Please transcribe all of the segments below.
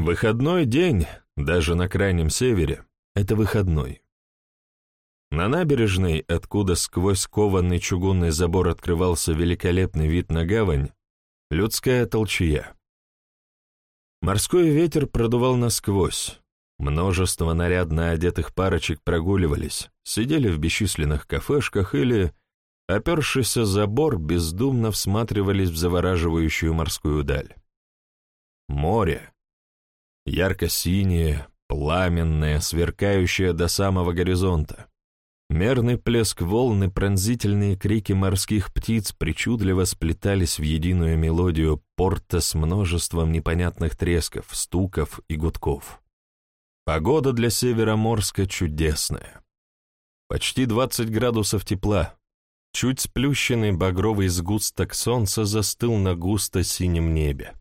Выходной день, даже на крайнем севере, — это выходной. На набережной, откуда сквозь кованный чугунный забор открывался великолепный вид на гавань, людская толчья. Морской ветер продувал насквозь. Множество нарядно одетых парочек прогуливались, сидели в бесчисленных кафешках или, опершись о забор, бездумно всматривались в завораживающую морскую даль. Море. Ярко-синее, пламенное, сверкающее до самого горизонта. Мерный плеск волн и пронзительные крики морских птиц причудливо сплетались в единую мелодию порта с множеством непонятных тресков, стуков и гудков. Погода для Североморска чудесная. Почти 20 градусов тепла. Чуть сплющенный багровый сгусток солнца застыл на густо-синем небе.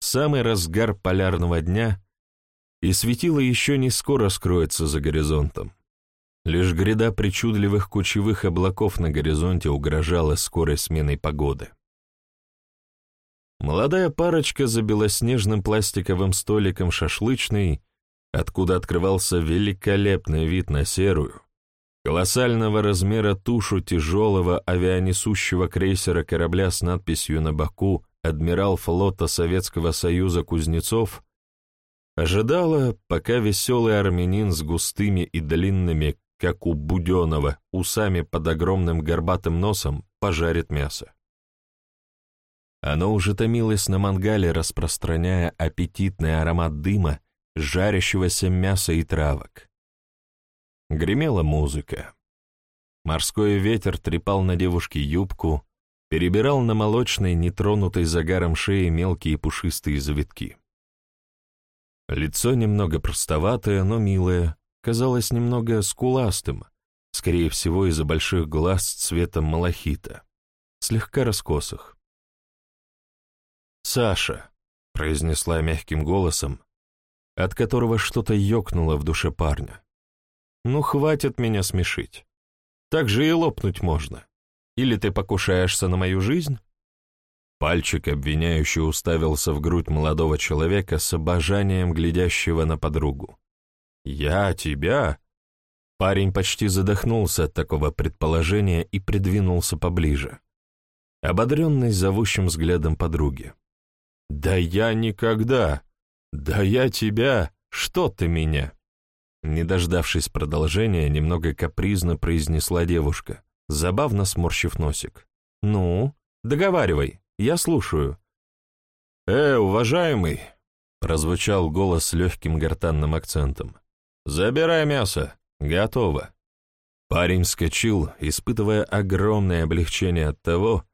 Самый разгар полярного дня, и светило еще не скоро скроется за горизонтом. Лишь гряда причудливых кучевых облаков на горизонте угрожала скорой сменой погоды. Молодая парочка за белоснежным пластиковым столиком шашлычной, откуда открывался великолепный вид на серую, колоссального размера тушу тяжелого авианесущего крейсера корабля с надписью на боку «Адмирал флота Советского Союза Кузнецов», ожидала, пока веселый армянин с густыми и длинными как у Буденова, усами под огромным горбатым носом, пожарит мясо. Оно уже томилось на мангале, распространяя аппетитный аромат дыма, жарящегося мяса и травок. Гремела музыка. Морской ветер трепал на девушке юбку, перебирал на молочной, нетронутой загаром шеи мелкие пушистые завитки. Лицо немного простоватое, но милое, казалось немного скуластым, скорее всего из-за больших глаз цветом малахита, слегка раскосых. «Саша», — произнесла мягким голосом, от которого что-то ёкнуло в душе парня. «Ну, хватит меня смешить. Так же и лопнуть можно. Или ты покушаешься на мою жизнь?» Пальчик обвиняющий уставился в грудь молодого человека с обожанием глядящего на подругу. «Я тебя?» Парень почти задохнулся от такого предположения и придвинулся поближе, ободренный зовущим взглядом подруги. «Да я никогда! Да я тебя! Что ты меня?» Не дождавшись продолжения, немного капризно произнесла девушка, забавно сморщив носик. «Ну, договаривай, я слушаю». «Э, уважаемый!» — прозвучал голос с легким гортанным акцентом. «Забирай мясо. Готово». Парень вскочил, испытывая огромное облегчение от того,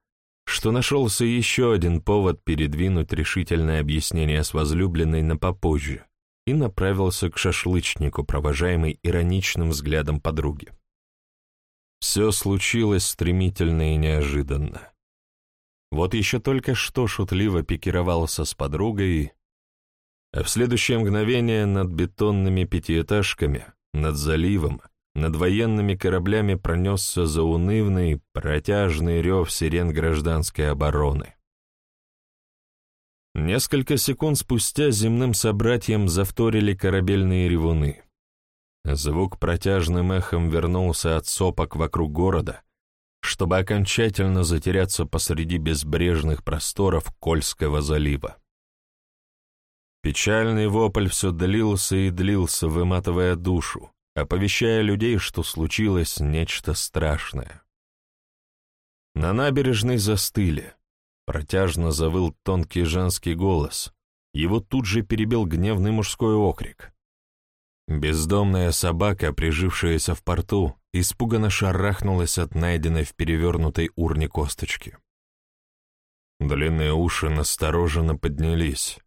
что нашелся еще один повод передвинуть решительное объяснение с возлюбленной на попозже, и направился к шашлычнику, провожаемый ироничным взглядом подруги. Все случилось стремительно и неожиданно. Вот еще только что шутливо пикировался с подругой, а в следующее мгновение над бетонными пятиэтажками, над заливом, над военными кораблями пронесся заунывный, протяжный рев сирен гражданской обороны. Несколько секунд спустя земным собратьям завторили корабельные ревуны. Звук протяжным эхом вернулся от сопок вокруг города, чтобы окончательно затеряться посреди безбрежных просторов Кольского залива. Печальный вопль все длился и длился, выматывая душу, оповещая людей, что случилось нечто страшное. На набережной застыли. Протяжно завыл тонкий женский голос. Его тут же перебил гневный мужской окрик. Бездомная собака, прижившаяся в порту, испуганно шарахнулась от найденной в перевернутой урне косточки. Длинные уши настороженно поднялись.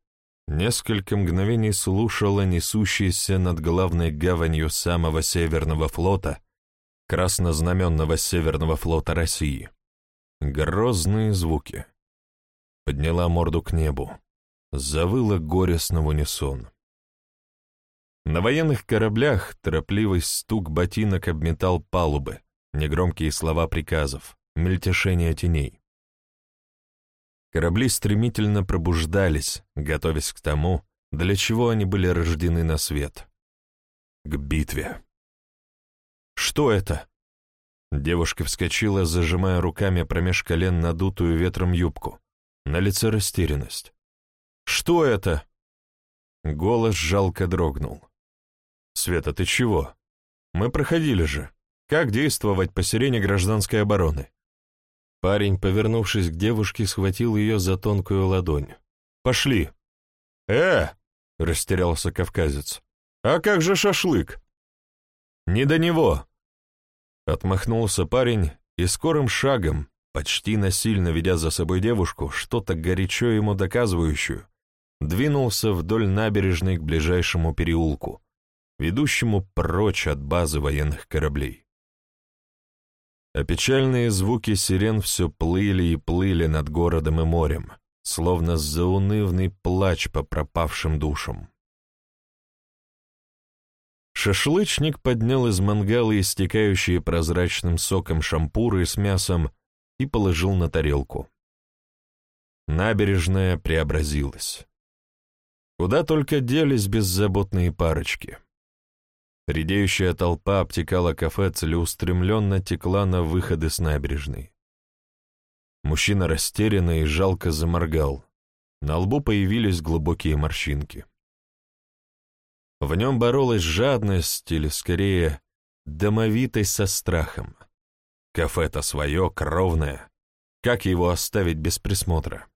Несколько мгновений слушала несущийся над главной гаванью самого Северного флота, краснознаменного Северного флота России. Грозные звуки. Подняла морду к небу. Завыла горестно в унисон. На военных кораблях торопливый стук ботинок обметал палубы, негромкие слова приказов, мельтешение теней. Корабли стремительно пробуждались, готовясь к тому, для чего они были рождены на свет. К битве. «Что это?» Девушка вскочила, зажимая руками промеж колен надутую ветром юбку. На лице растерянность. «Что это?» Голос жалко дрогнул. «Света, ты чего? Мы проходили же. Как действовать по сирене гражданской обороны?» Парень, повернувшись к девушке, схватил ее за тонкую ладонь. «Пошли!» «Э!» — растерялся кавказец. «А как же шашлык?» «Не до него!» Отмахнулся парень и скорым шагом, почти насильно ведя за собой девушку, что-то горячо ему доказывающую, двинулся вдоль набережной к ближайшему переулку, ведущему прочь от базы военных кораблей. А печальные звуки сирен все плыли и плыли над городом и морем, словно заунывный плач по пропавшим душам. Шашлычник поднял из мангала истекающие прозрачным соком шампуры с мясом и положил на тарелку. Набережная преобразилась. Куда только делись беззаботные парочки. Редеющая толпа обтекала кафе, целеустремленно текла на выходы с набережной. Мужчина растерянно и жалко заморгал. На лбу появились глубокие морщинки. В нем боролась жадность, или, скорее, домовитость со страхом. Кафе-то свое, кровное. Как его оставить без присмотра?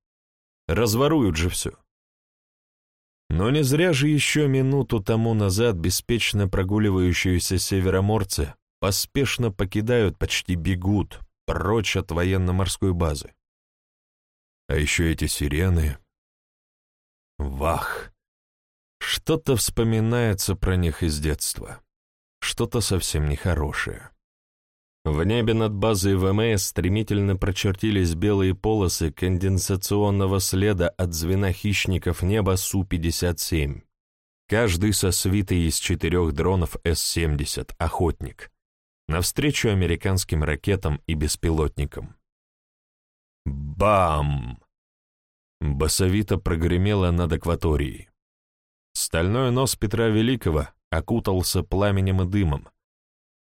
Разворуют же все. Но не зря же еще минуту тому назад беспечно прогуливающиеся североморцы поспешно покидают, почти бегут, прочь от военно-морской базы. А еще эти сирены. Вах! Что-то вспоминается про них из детства. Что-то совсем нехорошее. В небе над базой ВМС стремительно прочертились белые полосы конденсационного следа от звена хищников неба Су-57. Каждый со свитой из четырех дронов С-70, охотник, навстречу американским ракетам и беспилотникам. Бам! Басовито прогремело над акваторией. Стальной нос Петра Великого окутался пламенем и дымом,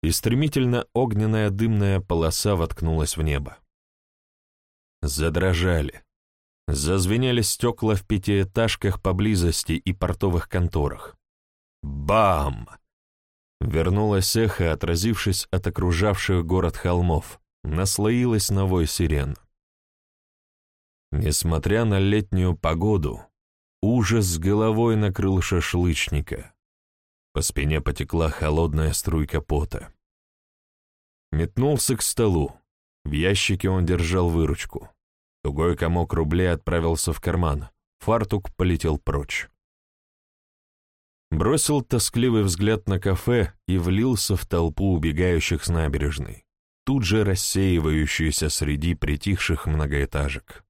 и стремительно огненная дымная полоса воткнулась в небо. Задрожали. Зазвенели стекла в пятиэтажках поблизости и портовых конторах. Бам! Вернулось эхо, отразившись от окружавших город холмов, наслоилось на сирен. Несмотря на летнюю погоду, Ужас с головой накрыл шашлычника. По спине потекла холодная струйка пота. Метнулся к столу. В ящике он держал выручку. Тугой комок рублей отправился в карман. Фартук полетел прочь. Бросил тоскливый взгляд на кафе и влился в толпу убегающих с набережной, тут же рассеивающуюся среди притихших многоэтажек.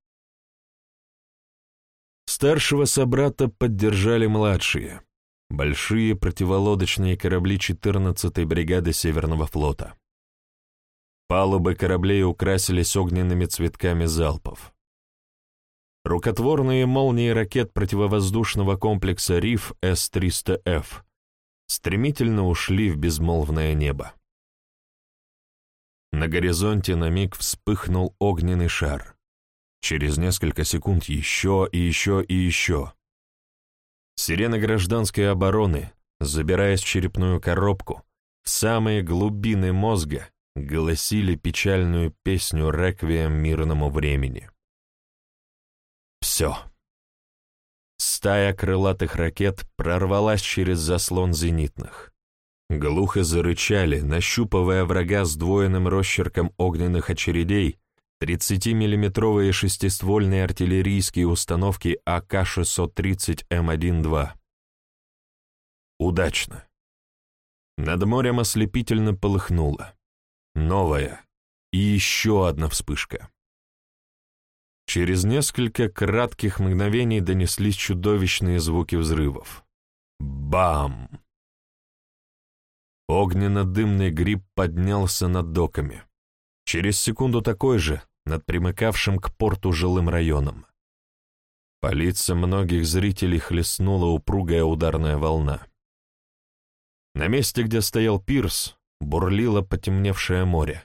Старшего собрата поддержали младшие, большие противолодочные корабли 14-й бригады Северного флота. Палубы кораблей украсились огненными цветками залпов. Рукотворные молнии ракет противовоздушного комплекса РИФ С-300Ф стремительно ушли в безмолвное небо. На горизонте на миг вспыхнул огненный шар. Через несколько секунд еще и еще и еще. Сирены гражданской обороны, забираясь в черепную коробку, в самые глубины мозга, голосили печальную песню реквием мирному времени. Все. Стая крылатых ракет прорвалась через заслон зенитных. Глухо зарычали, нащупывая врага сдвоенным росчерком огненных очередей, 30-миллиметровые шестиствольные артиллерийские установки АК-630М1-2. Удачно. Над морем ослепительно полыхнуло. Новая. И еще одна вспышка. Через несколько кратких мгновений донеслись чудовищные звуки взрывов. Бам! Огненно-дымный гриб поднялся над доками. Через секунду такой же, над примыкавшим к порту жилым районом. По лицам многих зрителей хлестнула упругая ударная волна. На месте, где стоял пирс, бурлило потемневшее море.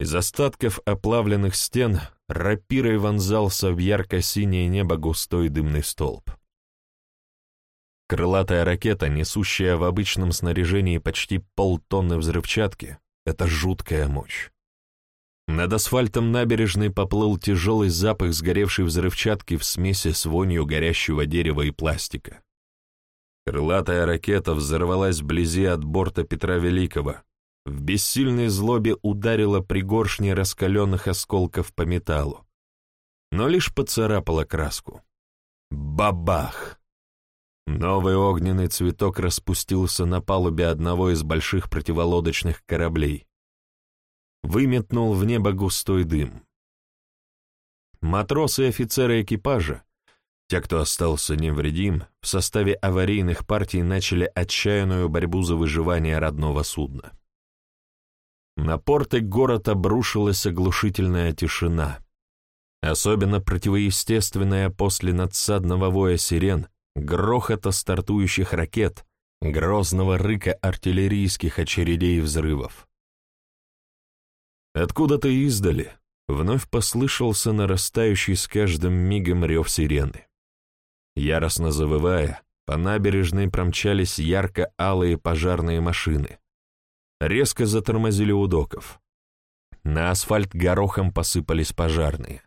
Из остатков оплавленных стен рапирой вонзался в ярко-синее небо густой дымный столб. Крылатая ракета, несущая в обычном снаряжении почти полтонны взрывчатки, — это жуткая мощь. Над асфальтом набережной поплыл тяжелый запах сгоревшей взрывчатки в смеси с вонью горящего дерева и пластика. Крылатая ракета взорвалась вблизи от борта Петра Великого, в бессильной злобе ударила пригоршни раскаленных осколков по металлу, но лишь поцарапала краску. Бабах! Новый огненный цветок распустился на палубе одного из больших противолодочных кораблей. Выметнул в небо густой дым. Матросы и офицеры экипажа, те, кто остался невредим, в составе аварийных партий начали отчаянную борьбу за выживание родного судна. На порты город обрушилась оглушительная тишина, особенно противоестественная после надсадного воя сирен, грохота стартующих ракет, грозного рыка артиллерийских очередей взрывов. Откуда-то издали вновь послышался нарастающий с каждым мигом рев сирены. Яростно завывая, по набережной промчались ярко-алые пожарные машины, резко затормозили у доков. На асфальт горохом посыпались пожарные.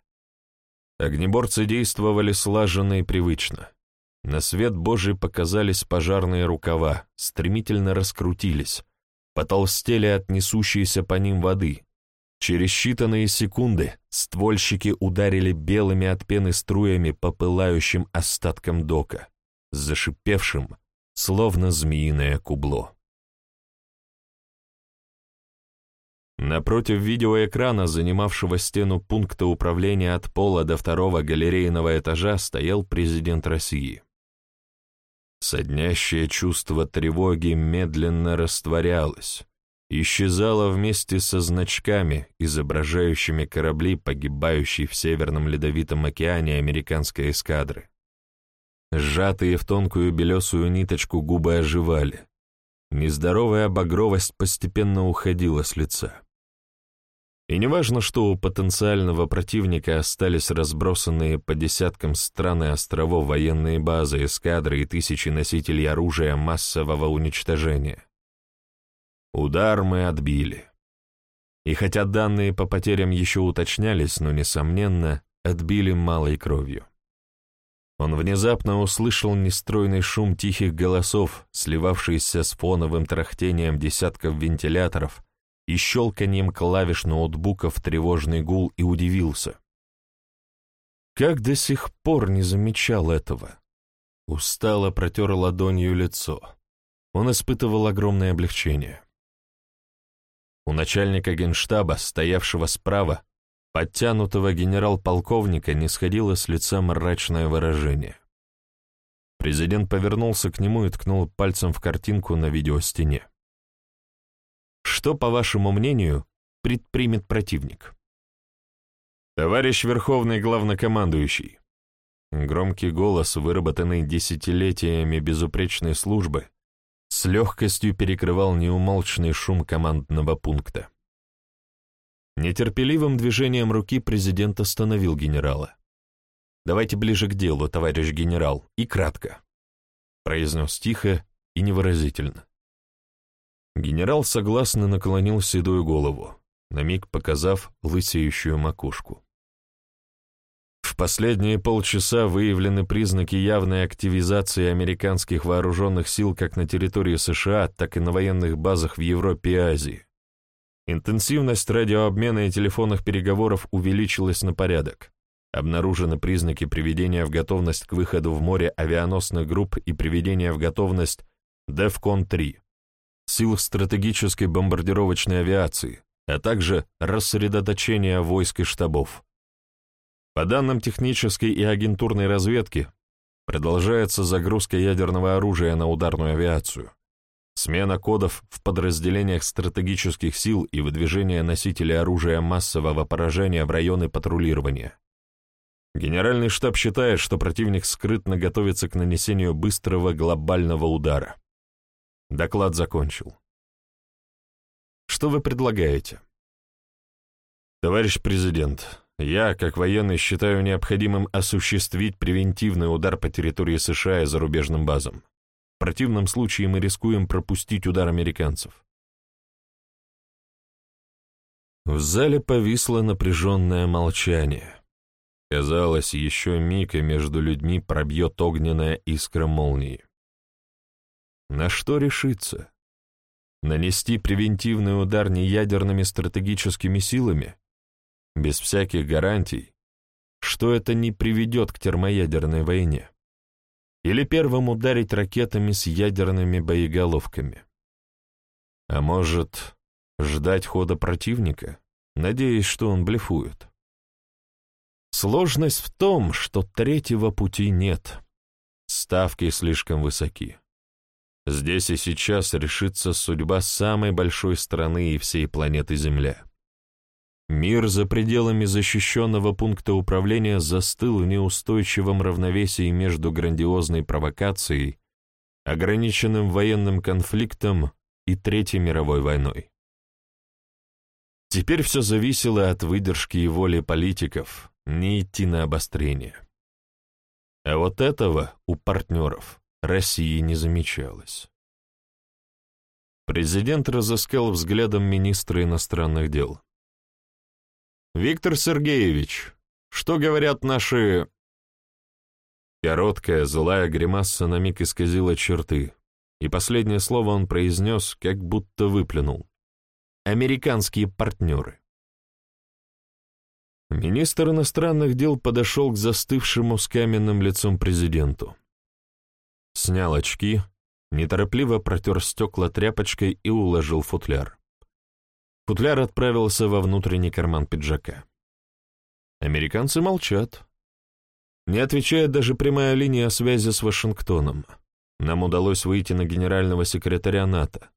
Огнеборцы действовали слаженно и привычно. На свет Божий показались пожарные рукава, стремительно раскрутились, потолстели от несущейся по ним воды. Через считанные секунды ствольщики ударили белыми от пены струями по пылающим остаткам дока, зашипевшим, словно змеиное кубло. Напротив видеоэкрана, занимавшего стену пункта управления от пола до второго галерейного этажа, стоял президент России. Соднящее чувство тревоги медленно растворялось, исчезало вместе со значками, изображающими корабли, погибающие в Северном Ледовитом океане американской эскадры. Сжатые в тонкую белесую ниточку губы оживали. Нездоровая багровость постепенно уходила с лица. И неважно, что у потенциального противника остались разбросанные по десяткам стран и островов военные базы, эскадры и тысячи носителей оружия массового уничтожения. Удар мы отбили. И хотя данные по потерям еще уточнялись, но, несомненно, отбили малой кровью. Он внезапно услышал нестройный шум тихих голосов, сливавшийся с фоновым трахтением десятков вентиляторов, и щелканием клавиш ноутбука в тревожный гул и удивился. Как до сих пор не замечал этого? Устало протер ладонью лицо. Он испытывал огромное облегчение. У начальника генштаба, стоявшего справа, подтянутого генерал-полковника, не сходило с лица мрачное выражение. Президент повернулся к нему и ткнул пальцем в картинку на видеостене. Что, по вашему мнению, предпримет противник? Товарищ Верховный Главнокомандующий. Громкий голос, выработанный десятилетиями безупречной службы, с легкостью перекрывал неумолчный шум командного пункта. Нетерпеливым движением руки президент остановил генерала. «Давайте ближе к делу, товарищ генерал, и кратко», — произнес тихо и невыразительно. Генерал согласно наклонил седую голову, на миг показав лысеющую макушку. Последние полчаса выявлены признаки явной активизации американских вооруженных сил как на территории США, так и на военных базах в Европе и Азии. Интенсивность радиообмена и телефонных переговоров увеличилась на порядок. Обнаружены признаки приведения в готовность к выходу в море авианосных групп и приведения в готовность DEFCON-3 сил стратегической бомбардировочной авиации, а также рассредоточения войск и штабов. По данным технической и агентурной разведки, продолжается загрузка ядерного оружия на ударную авиацию, смена кодов в подразделениях стратегических сил и выдвижение носителей оружия массового поражения в районы патрулирования. Генеральный штаб считает, что противник скрытно готовится к нанесению быстрого глобального удара. Доклад закончил. Что вы предлагаете? Товарищ президент, я, как военный, считаю необходимым осуществить превентивный удар по территории США и зарубежным базам. В противном случае мы рискуем пропустить удар американцев. В зале повисло напряженное молчание. Казалось, еще миг, и между людьми пробьет огненная искра молнии. На что решиться? Нанести превентивный удар неядерными стратегическими силами? Без всяких гарантий, что это не приведет к термоядерной войне? Или первым ударить ракетами с ядерными боеголовками? А может, ждать хода противника, надеясь, что он блефует. Сложность в том, что третьего пути нет. Ставки слишком высоки. Здесь и сейчас решится судьба самой большой страны и всей планеты Земля. Мир за пределами защищенного пункта управления застыл в неустойчивом равновесии между грандиозной провокацией, ограниченным военным конфликтом и Третьей мировой войной. Теперь все зависело от выдержки и воли политиков, не идти на обострение. А вот этого у партнеров России не замечалось. Президент разыскал взглядом министра иностранных дел. «Виктор Сергеевич, что говорят наши...» Короткая, злая гримаса на миг исказила черты, и последнее слово он произнес, как будто выплюнул американские партнеры. Министр иностранных дел подошел к застывшему с каменным лицом президенту. Снял очки, неторопливо протер стекла тряпочкой и уложил футляр. Футляр отправился во внутренний карман пиджака. Американцы молчат. Не отвечает даже прямая линия связи с Вашингтоном. Нам удалось выйти на генерального секретаря НАТО.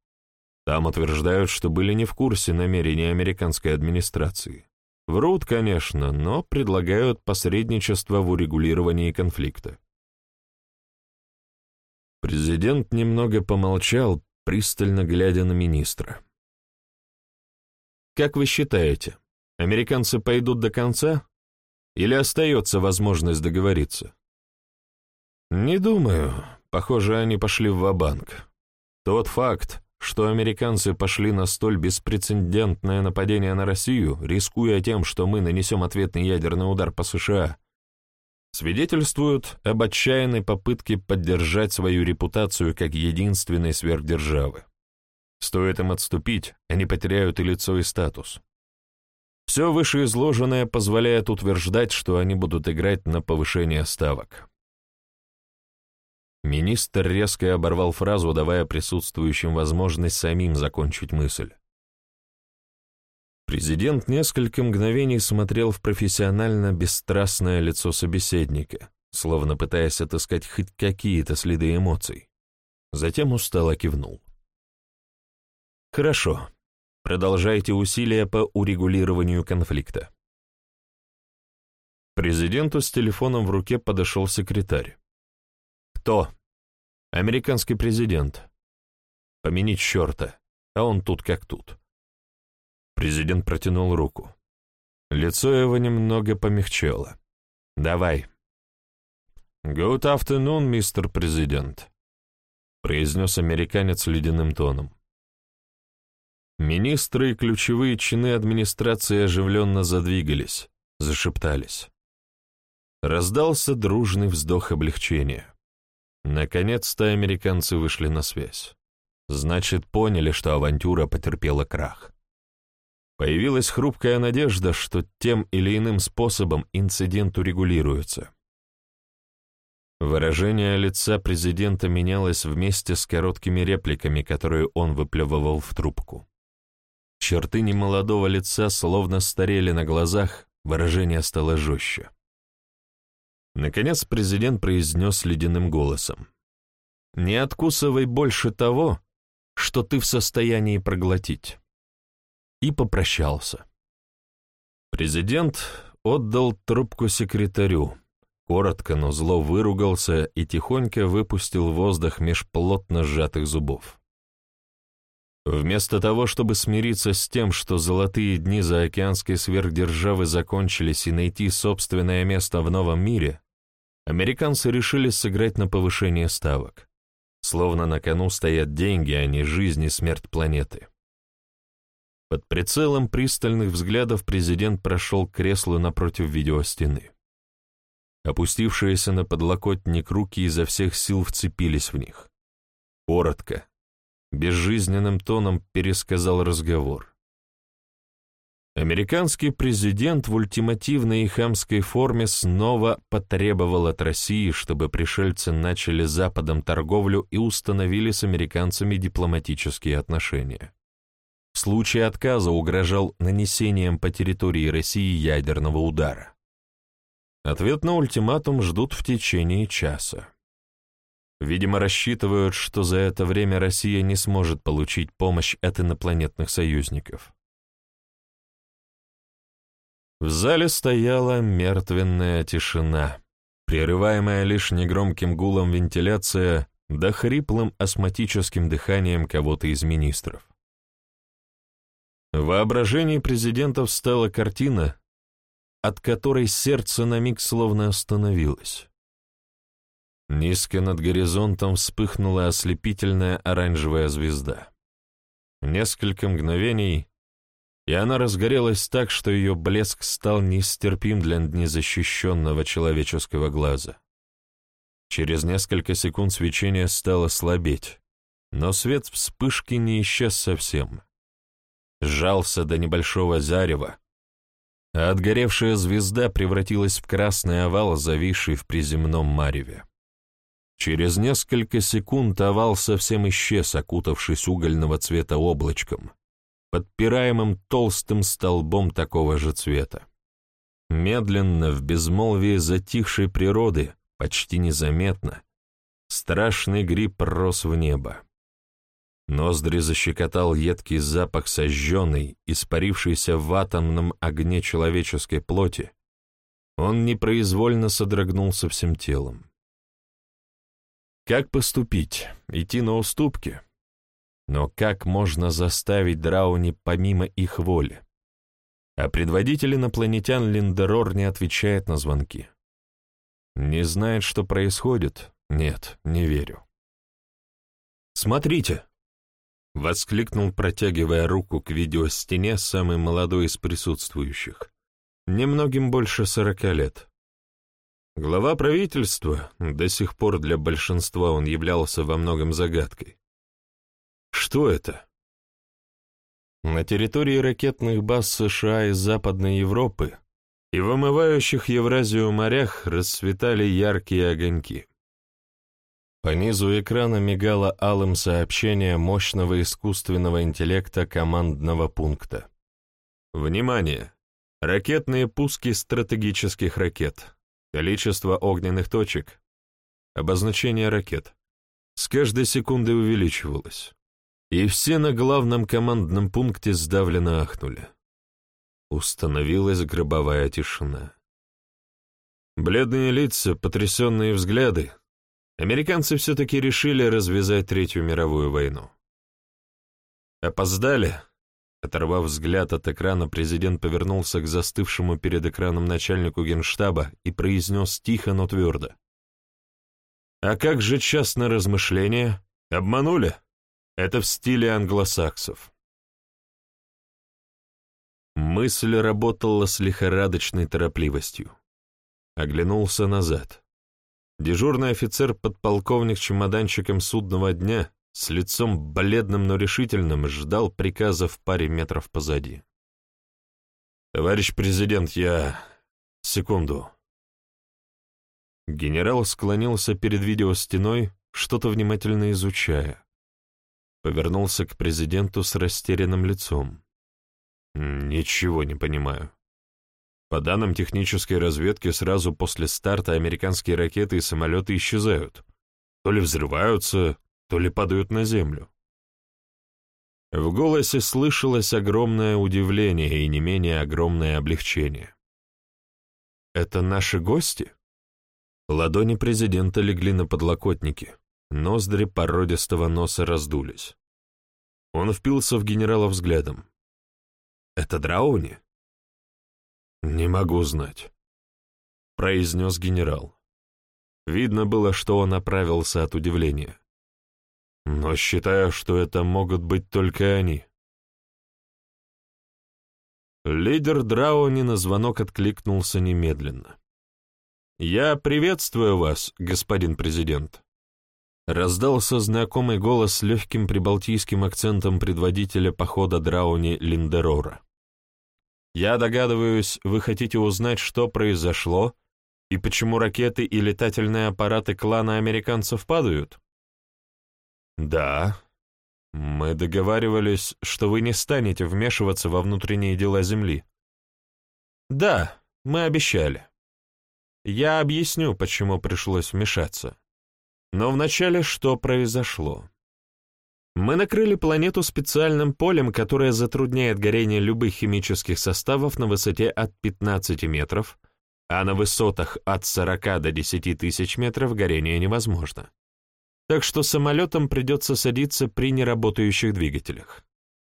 Там утверждают, что были не в курсе намерений американской администрации. Врут, конечно, но предлагают посредничество в урегулировании конфликта. Президент немного помолчал, пристально глядя на министра. «Как вы считаете, американцы пойдут до конца? Или остается возможность договориться?» «Не думаю. Похоже, они пошли в ва-банк. Тот факт, что американцы пошли на столь беспрецедентное нападение на Россию, рискуя тем, что мы нанесем ответный ядерный удар по США, свидетельствуют об отчаянной попытке поддержать свою репутацию как единственной сверхдержавы. Стоит им отступить, они потеряют и лицо, и статус. Все вышеизложенное позволяет утверждать, что они будут играть на повышение ставок. Министр резко оборвал фразу, давая присутствующим возможность самим закончить мысль. Президент несколько мгновений смотрел в профессионально бесстрастное лицо собеседника, словно пытаясь отыскать хоть какие-то следы эмоций. Затем устало кивнул. «Хорошо. Продолжайте усилия по урегулированию конфликта». Президенту с телефоном в руке подошел секретарь. «Кто?» «Американский президент. Поменить черта, а он тут как тут». Президент протянул руку. Лицо его немного помягчело. «Давай». «Good afternoon, мистер президент», — произнес американец ледяным тоном. Министры и ключевые чины администрации оживленно задвигались, зашептались. Раздался дружный вздох облегчения. Наконец-то американцы вышли на связь. Значит, поняли, что авантюра потерпела крах. Появилась хрупкая надежда, что тем или иным способом инцидент урегулируется. Выражение лица президента менялось вместе с короткими репликами, которые он выплевывал в трубку. Черты немолодого лица словно старели на глазах, выражение стало жестче. Наконец президент произнес ледяным голосом. «Не откусывай больше того, что ты в состоянии проглотить». И попрощался. Президент, отдал трубку секретарю, коротко, но зло выругался и тихонько выпустил воздух меж плотно сжатых зубов. Вместо того, чтобы смириться с тем, что золотые дни заокеанской сверхдержавы закончились и найти собственное место в новом мире, американцы решили сыграть на повышение ставок. Словно на кону стоят деньги, а не жизнь и смерть планеты. Под прицелом пристальных взглядов президент прошел к креслу напротив видеостены. Опустившиеся на подлокотник руки изо всех сил вцепились в них. Коротко, безжизненным тоном пересказал разговор. Американский президент в ультимативной и хамской форме снова потребовал от России, чтобы пришельцы начали Западом торговлю и установили с американцами дипломатические отношения. В случае отказа угрожал нанесением по территории России ядерного удара. Ответ на ультиматум ждут в течение часа. Видимо, рассчитывают, что за это время Россия не сможет получить помощь от инопланетных союзников. В зале стояла мертвенная тишина, прерываемая лишь негромким гулом вентиляция да хриплым астматическим дыханием кого-то из министров. В воображении президента встала картина, от которой сердце на миг словно остановилось. Низко над горизонтом вспыхнула ослепительная оранжевая звезда. Несколько мгновений, и она разгорелась так, что ее блеск стал нестерпим для незащищенного человеческого глаза. Через несколько секунд свечение стало слабеть, но свет вспышки не исчез совсем. Сжался до небольшого зарева, а отгоревшая звезда превратилась в красный овал, зависший в приземном мареве. Через несколько секунд овал совсем исчез, окутавшись угольного цвета облачком, подпираемым толстым столбом такого же цвета. Медленно, в безмолвии затихшей природы, почти незаметно, страшный гриб рос в небо. Ноздри защекотал едкий запах сожженный, испарившийся в атомном огне человеческой плоти. Он непроизвольно содрогнулся всем телом. Как поступить? Идти на уступки? Но как можно заставить Драуни помимо их воли? А предводитель инопланетян Линдерор не отвечает на звонки. Не знает, что происходит? Нет, не верю. «Смотрите!» — воскликнул, протягивая руку к видеостене самый молодой из присутствующих. Немногим больше сорока лет. Глава правительства, до сих пор для большинства он являлся во многом загадкой. Что это? На территории ракетных баз США и Западной Европы и в омывающих Евразию морях расцветали яркие огоньки. По низу экрана мигало алым сообщение мощного искусственного интеллекта командного пункта. Внимание! Ракетные пуски стратегических ракет. Количество огненных точек, обозначение ракет, с каждой секундой увеличивалось, и все на главном командном пункте сдавленно ахнули. Установилась гробовая тишина. Бледные лица, потрясенные взгляды. Американцы все-таки решили развязать Третью мировую войну. Опоздали, Оторвав взгляд от экрана, президент повернулся к застывшему перед экраном начальнику генштаба и произнес тихо, но твердо. «А как же час на размышления? Обманули? Это в стиле англосаксов». Мысль работала с лихорадочной торопливостью. Оглянулся назад. Дежурный офицер, подполковник чемоданчиком судного дня, с лицом бледным, но решительным, ждал приказа в паре метров позади. «Товарищ президент, я... Секунду». Генерал склонился перед видеостеной, что-то внимательно изучая. Повернулся к президенту с растерянным лицом. «Ничего не понимаю. По данным технической разведки, сразу после старта американские ракеты и самолеты исчезают. То ли взрываются, то ли падают на землю. В голосе слышалось огромное удивление и не менее огромное облегчение. это наши гости?» Ладони президента легли на подлокотники, ноздри породистого носа раздулись. Он впился в генерала взглядом. «Это Драуни?» «Не могу знать», — произнес генерал. Видно было, что он оправился от удивления. «Но считаю, что это могут быть только они». Лидер Драуни на звонок откликнулся немедленно. «Я приветствую вас, господин президент». Раздался знакомый голос с легким прибалтийским акцентом предводителя похода Драуни Линдерора. «Я догадываюсь, вы хотите узнать, что произошло и почему ракеты и летательные аппараты клана американцев падают?» «Да. Мы договаривались, что вы не станете вмешиваться во внутренние дела Земли». «Да, мы обещали. Я объясню, почему пришлось вмешаться». Но вначале что произошло? Мы накрыли планету специальным полем, которое затрудняет горение любых химических составов на высоте от 15 метров, а на высотах от 40 до 10 тысяч метров горение невозможно. Так что самолетам придется садиться при неработающих двигателях.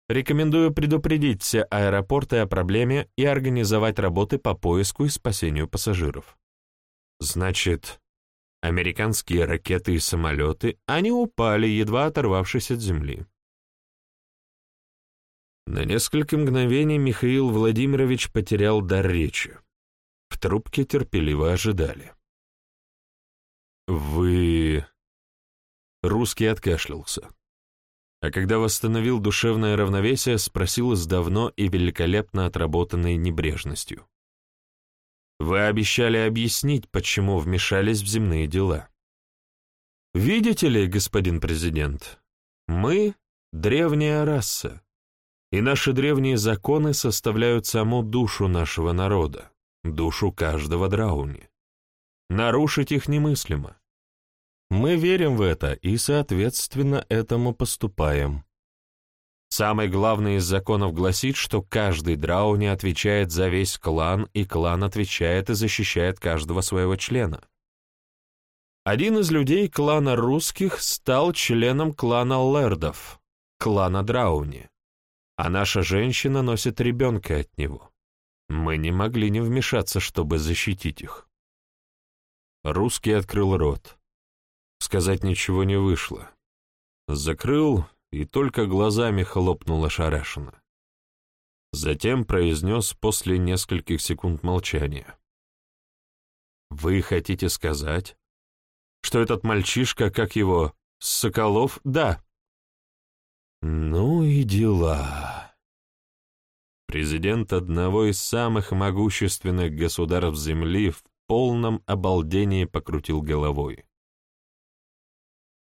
Рекомендую предупредить все аэропорты о проблеме и организовать работы по поиску и спасению пассажиров. Значит, Американские ракеты и самолеты, они упали, едва оторвавшись от земли. На несколько мгновений Михаил Владимирович потерял дар речи. В трубке терпеливо ожидали. «Вы...» Русский откашлялся. А когда восстановил душевное равновесие, спросил с давно и великолепно отработанной небрежностью. Вы обещали объяснить, почему вмешались в земные дела. Видите ли, господин президент, мы — древняя раса, и наши древние законы составляют саму душу нашего народа, душу каждого драуни. Нарушить их немыслимо. Мы верим в это и, соответственно, этому поступаем. Самый главный из законов гласит, что каждый драуни отвечает за весь клан, и клан отвечает и защищает каждого своего члена. Один из людей клана русских стал членом клана лэрдов, клана Драуни, а наша женщина носит ребенка от него. Мы не могли не вмешаться, чтобы защитить их. Русский открыл рот. Сказать ничего не вышло. Закрыл и только глазами хлопнул ошарашенно. Затем произнес после нескольких секунд молчания. «Вы хотите сказать, что этот мальчишка, как его, Соколов, да?» «Ну и дела». Президент одного из самых могущественных государств Земли в полном обалдении покрутил головой.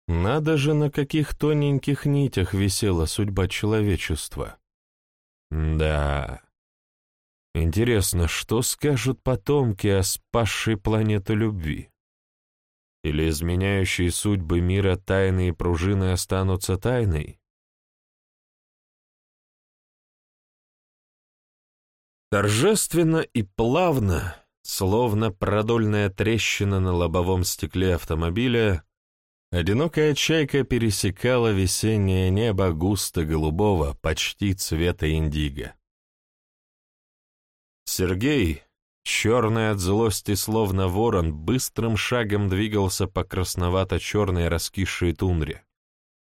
Надо же, на каких тоненьких нитях висела судьба человечества. Да. Интересно, что скажут потомки о спасшей планету любви? Или изменяющие судьбы мира тайные пружины останутся тайной? Торжественно и плавно, словно продольная трещина на лобовом стекле автомобиля, Одинокая чайка пересекала весеннее небо густо-голубого, почти цвета индиго. Сергей, черный от злости словно ворон, быстрым шагом двигался по красновато-черной раскисшей тундре,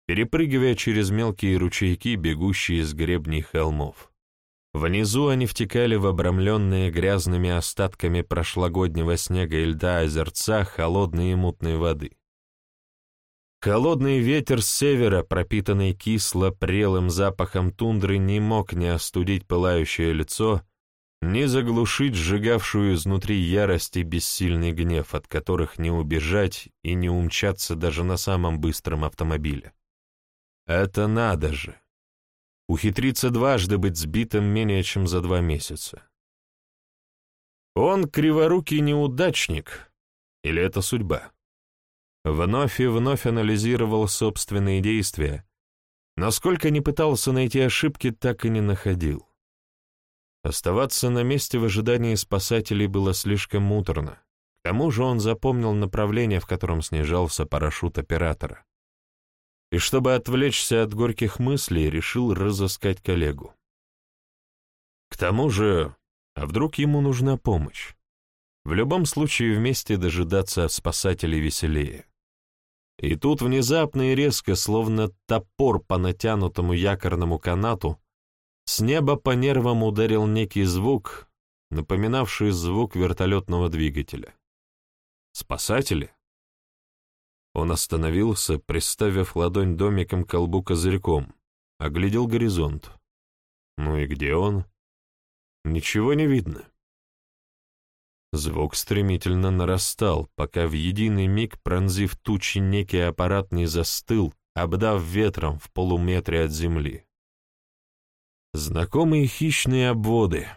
перепрыгивая через мелкие ручейки, бегущие из гребней холмов. Внизу они втекали в обрамленные грязными остатками прошлогоднего снега и льда озерца холодной и мутной воды. Холодный ветер с севера, пропитанный кисло-прелым запахом тундры, не мог ни остудить пылающее лицо, ни заглушить сжигавшую изнутри ярость и бессильный гнев, от которых не убежать и не умчаться даже на самом быстром автомобиле. Это надо же! Ухитриться дважды быть сбитым менее чем за два месяца. Он криворукий неудачник, или это судьба? Вновь и вновь анализировал собственные действия, но сколько ни пытался найти ошибки, так и не находил. Оставаться на месте в ожидании спасателей было слишком муторно. К тому же он запомнил направление, в котором снижался парашют оператора. И чтобы отвлечься от горьких мыслей, решил разыскать коллегу. К тому же, а вдруг ему нужна помощь? В любом случае вместе дожидаться спасателей веселее. И тут внезапно и резко, словно топор по натянутому якорному канату, с неба по нервам ударил некий звук, напоминавший звук вертолетного двигателя. Спасатели? Он остановился, приставив ладонь домиком к колбу козырьком, оглядел горизонт. Ну и где он? Ничего не видно. Звук стремительно нарастал, пока в единый миг, пронзив тучи, некий аппарат не застыл, обдав ветром в полуметре от земли. Знакомые хищные обводы.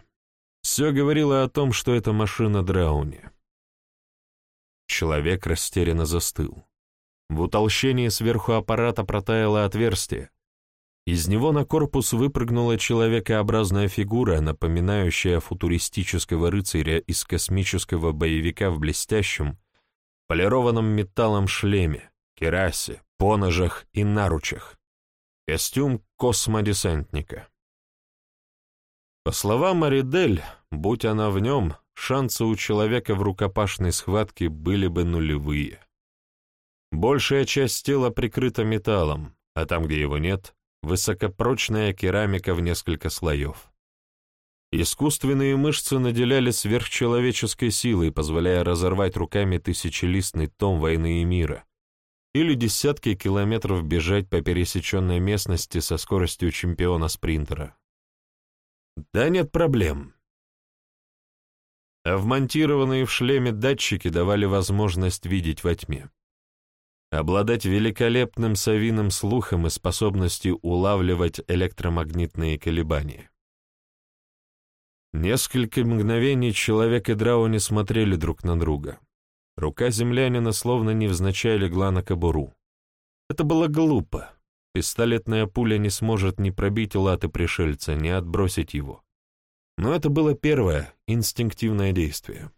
Все говорило о том, что это машина Драуни. Человек растерянно застыл. В утолщении сверху аппарата протаяло отверстие, из него на корпус выпрыгнула человекообразная фигура, напоминающая футуристического рыцаря из космического боевика в блестящем, полированном металлом шлеме, керасе, поножах и наручах. Костюм космодесантника. По словам Аридель, будь она в нем, шансы у человека в рукопашной схватке были бы нулевые. Большая часть тела прикрыта металлом, а там, где его нет, высокопрочная керамика в несколько слоев. Искусственные мышцы наделяли сверхчеловеческой силой, позволяя разорвать руками тысячелистный том войны и мира, или десятки километров бежать по пересеченной местности со скоростью чемпиона-спринтера. Да нет проблем. А вмонтированные в шлеме датчики давали возможность видеть во тьме обладать великолепным совиным слухом и способностью улавливать электромагнитные колебания. Несколько мгновений человек и Драуни смотрели друг на друга. Рука землянина словно невзначай легла на кобуру. Это было глупо. Пистолетная пуля не сможет ни пробить латы пришельца, ни отбросить его. Но это было первое, инстинктивное действие.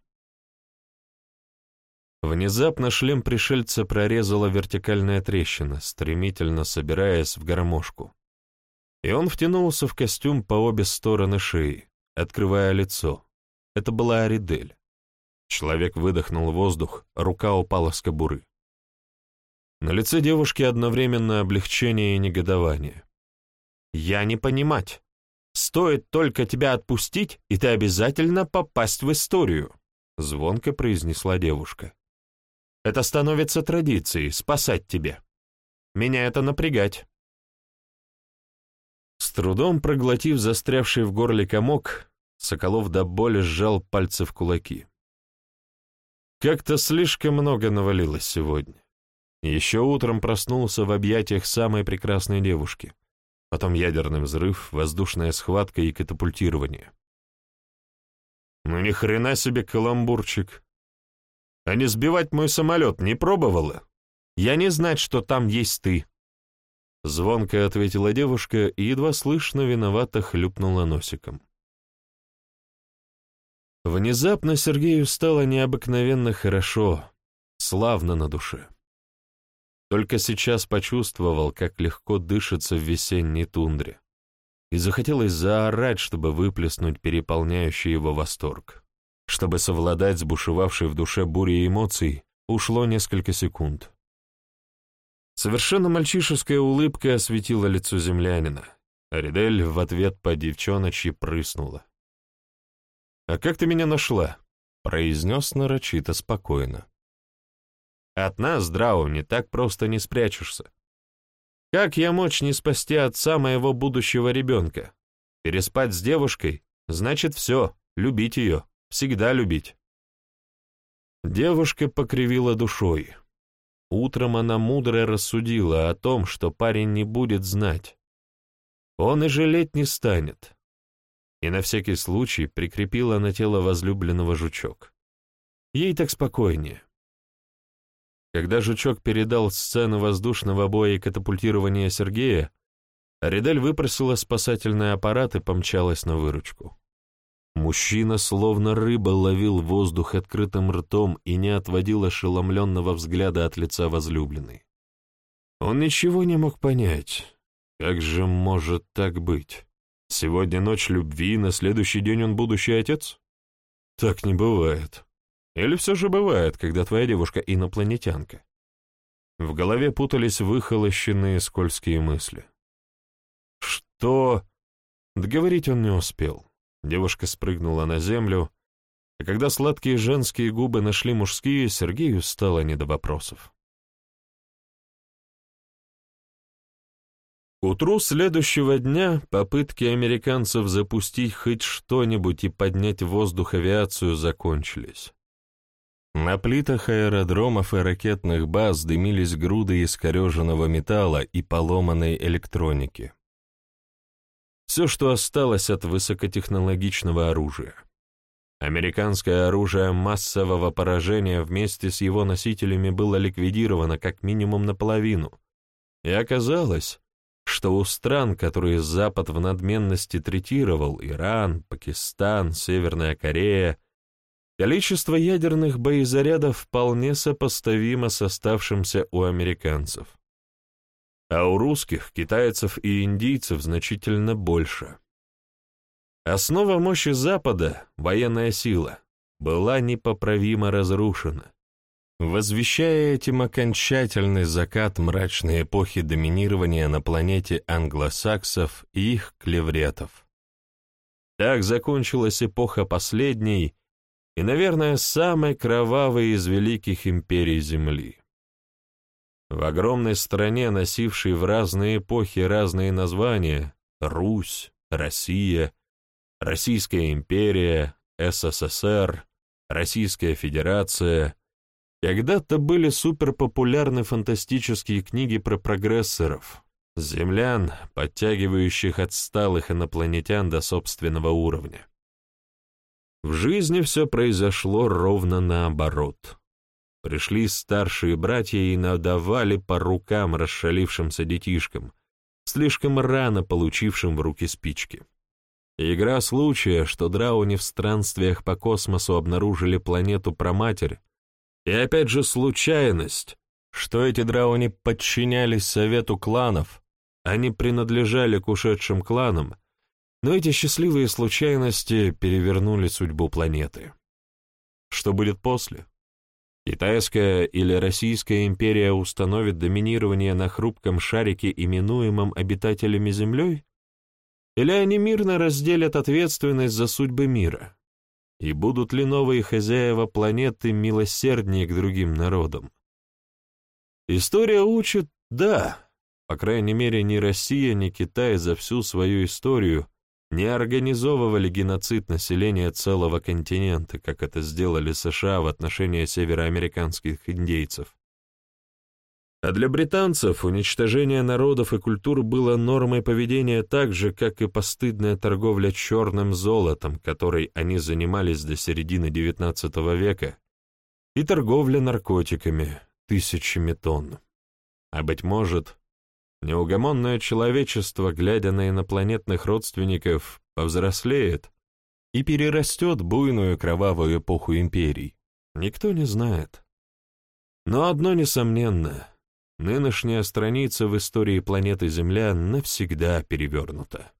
Внезапно шлем пришельца прорезала вертикальная трещина, стремительно собираясь в гармошку. И он втянулся в костюм по обе стороны шеи, открывая лицо. Это была Аридель. Человек выдохнул воздух, рука упала с кобуры. На лице девушки одновременно облегчение и негодование. «Я не понимать. Стоит только тебя отпустить, и ты обязательно попасть в историю», — звонко произнесла девушка. Это становится традицией — спасать тебе. Меня это напрягать. С трудом проглотив застрявший в горле комок, Соколов до боли сжал пальцы в кулаки. Как-то слишком много навалилось сегодня. Еще утром проснулся в объятиях самой прекрасной девушки. Потом ядерный взрыв, воздушная схватка и катапультирование. Ну ни хрена себе каламбурчик. А не сбивать мой самолет не пробовала? Я не знать, что там есть ты. Звонко ответила девушка и едва слышно виновато хлюпнула носиком. Внезапно Сергею стало необыкновенно хорошо, славно на душе. Только сейчас почувствовал, как легко дышится в весенней тундре, и захотелось заорать, чтобы выплеснуть переполняющий его восторг. Чтобы совладать с бушевавшей в душе бурей эмоций, ушло несколько секунд. Совершенно мальчишеская улыбка осветила лицо землянина. Аридель в ответ по девчоночьи прыснула. «А как ты меня нашла?» — произнес нарочито спокойно. «От нас, Драу, не так просто не спрячешься. Как я мочь не спасти отца моего будущего ребенка? Переспать с девушкой — значит все, любить ее всегда любить. Девушка покривила душой. Утром она мудро рассудила о том, что парень не будет знать. Он и жалеть не станет. И на всякий случай прикрепила на тело возлюбленного жучок. Ей так спокойнее. Когда жучок передал сцену воздушного боя и катапультирования Сергея, Аридель выпросила спасательный аппарат и помчалась на выручку. Мужчина, словно рыба, ловил воздух открытым ртом и не отводил ошеломленного взгляда от лица возлюбленной. Он ничего не мог понять. Как же может так быть? Сегодня ночь любви, на следующий день он будущий отец? Так не бывает. Или все же бывает, когда твоя девушка инопланетянка? В голове путались выхолощенные скользкие мысли. Что? Договорить он не успел. Девушка спрыгнула на землю, а когда сладкие женские губы нашли мужские, Сергею стало не до вопросов. К утру следующего дня попытки американцев запустить хоть что-нибудь и поднять в воздух авиацию закончились. На плитах аэродромов и ракетных баз дымились груды искореженного металла и поломанной электроники все, что осталось от высокотехнологичного оружия. Американское оружие массового поражения вместе с его носителями было ликвидировано как минимум наполовину, и оказалось, что у стран, которые Запад в надменности третировал, Иран, Пакистан, Северная Корея, количество ядерных боезарядов вполне сопоставимо с оставшимся у американцев а у русских, китайцев и индийцев значительно больше. Основа мощи Запада, военная сила, была непоправимо разрушена, возвещая этим окончательный закат мрачной эпохи доминирования на планете англосаксов и их клевретов. Так закончилась эпоха последней и, наверное, самой кровавой из великих империй Земли. В огромной стране, носившей в разные эпохи разные названия — Русь, Россия, Российская империя, СССР, Российская Федерация — когда-то были суперпопулярны фантастические книги про прогрессоров, землян, подтягивающих отсталых инопланетян до собственного уровня. В жизни все произошло ровно наоборот. Пришли старшие братья и надавали по рукам расшалившимся детишкам, слишком рано получившим в руки спички. Игра случая, что драуни в странствиях по космосу обнаружили планету Проматерь, и опять же случайность, что эти драуни подчинялись совету кланов, они принадлежали к ушедшим кланам, но эти счастливые случайности перевернули судьбу планеты. Что будет после? Китайская или Российская империя установит доминирование на хрупком шарике, именуемом обитателями Землей? Или они мирно разделят ответственность за судьбы мира? И будут ли новые хозяева планеты милосерднее к другим народам? История учит, да, по крайней мере, ни Россия, ни Китай за всю свою историю не организовывали геноцид населения целого континента, как это сделали США в отношении североамериканских индейцев. А для британцев уничтожение народов и культур было нормой поведения так же, как и постыдная торговля черным золотом, которой они занимались до середины XIX века, и торговля наркотиками тысячами тонн. А, быть может, Неугомонное человечество, глядя на инопланетных родственников, повзрослеет и перерастет буйную кровавую эпоху империй. Никто не знает. Но одно несомненно — нынешняя страница в истории планеты Земля навсегда перевернута.